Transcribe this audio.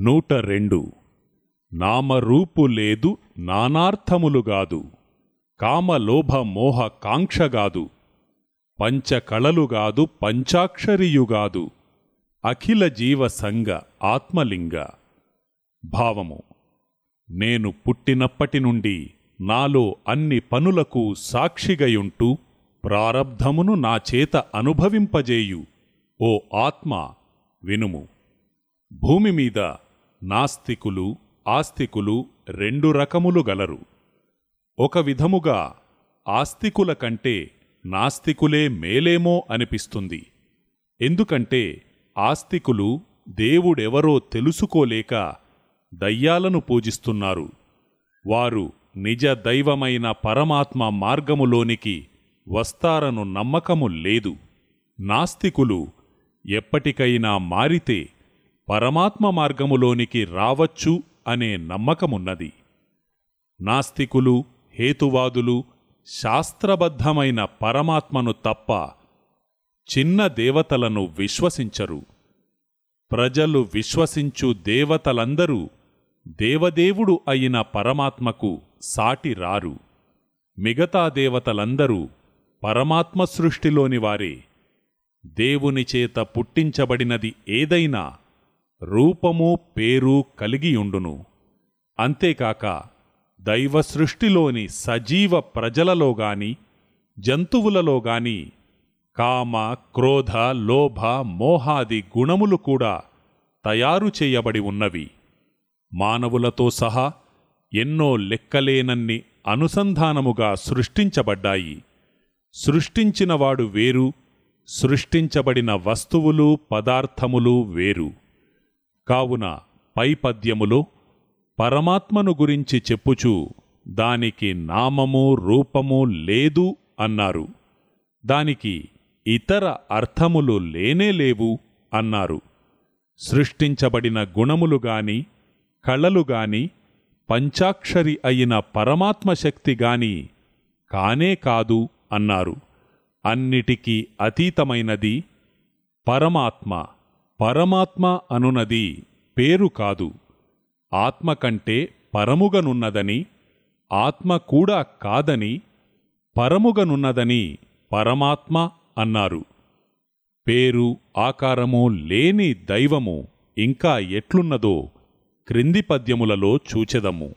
నూట రెండు. నామరూపు లేదు నానార్థములుగాదు కామలోభ కాంక్షగాదు పంచకళలుగాదు పంచాక్షరియుగాదు అఖిల జీవ సంగ ఆత్మలింగ. భావము. నేను పుట్టినప్పటి నుండి నాలో అన్ని పనులకు సాక్షిగయుంటూ ప్రారబ్ధమును నా చేత అనుభవింపజేయు ఓ ఆత్మ వినుము. భూమి మీద నాస్తికులు ఆస్తికులు రెండు రకములు గలరు. ఒక విధముగా ఆస్తికుల కంటే నాస్తికులే మేలేమో అనిపిస్తుంది. ఎందుకంటే ఆస్తికులు దేవుడెవరో తెలుసుకోలేక దయ్యాలను పూజిస్తున్నారు. వారు నిజ దైవమైన పరమాత్మ మార్గములోనికి వస్తారను నమ్మకము లేదు. నాస్తికులు ఎప్పటికైనా మారితే పరమాత్మ మార్గములోనికి రావచ్చు అనే నమ్మకమున్నది. నాస్తికులు హేతువాదులు శాస్త్రబద్ధమైన పరమాత్మను తప్ప చిన్న దేవతలను విశ్వసించరు. ప్రజలు విశ్వసించు దేవతలందరూ దేవదేవుడు అయిన పరమాత్మకు సాటి రారు. మిగతా దేవతలందరూ పరమాత్మ సృష్టిలోని వారే. దేవుని చేత పుట్టించబడినది ఏదైనా రూపము పేరు కలిగియుండును అంతేకాక దైవ సృష్టిలోని సజీవ ప్రజలలోగాని జంతువులలోగాని కామ క్రోధ లోభ మోహాది గుణములు కూడా తయారు చేయబడి ఉన్నవి. మానవులతో సహా ఎన్నో లెక్కలేనన్ని అనుసంధానముగా సృష్టించబడ్డాయి. సృష్టించినవాడు వేరు సృష్టించబడిన వస్తువులు పదార్థములు వేరు. కావున పై పద్యములో పరమాత్మను గురించి చెప్పుచూ దానికి నామము రూపము లేదు అన్నారు. దానికి ఇతర అర్థములు లేనేలేవు అన్నారు. సృష్టించబడిన గుణములు గాని కళలు గాని పంచాక్షరి అయిన పరమాత్మ శక్తి గాని కానే కాదు అన్నారు. అన్నిటికీ అతీతమైనది పరమాత్మ. పరమాత్మ అనునది పేరు కాదు. ఆత్మ కంటే పరముగనున్నదని ఆత్మ కూడా కాదని పరముగనున్నదని పరమాత్మ అన్నారు. పేరు ఆకారము లేని దైవము ఇంకా ఎట్లున్నదో క్రింది పద్యములలో చూచెదము.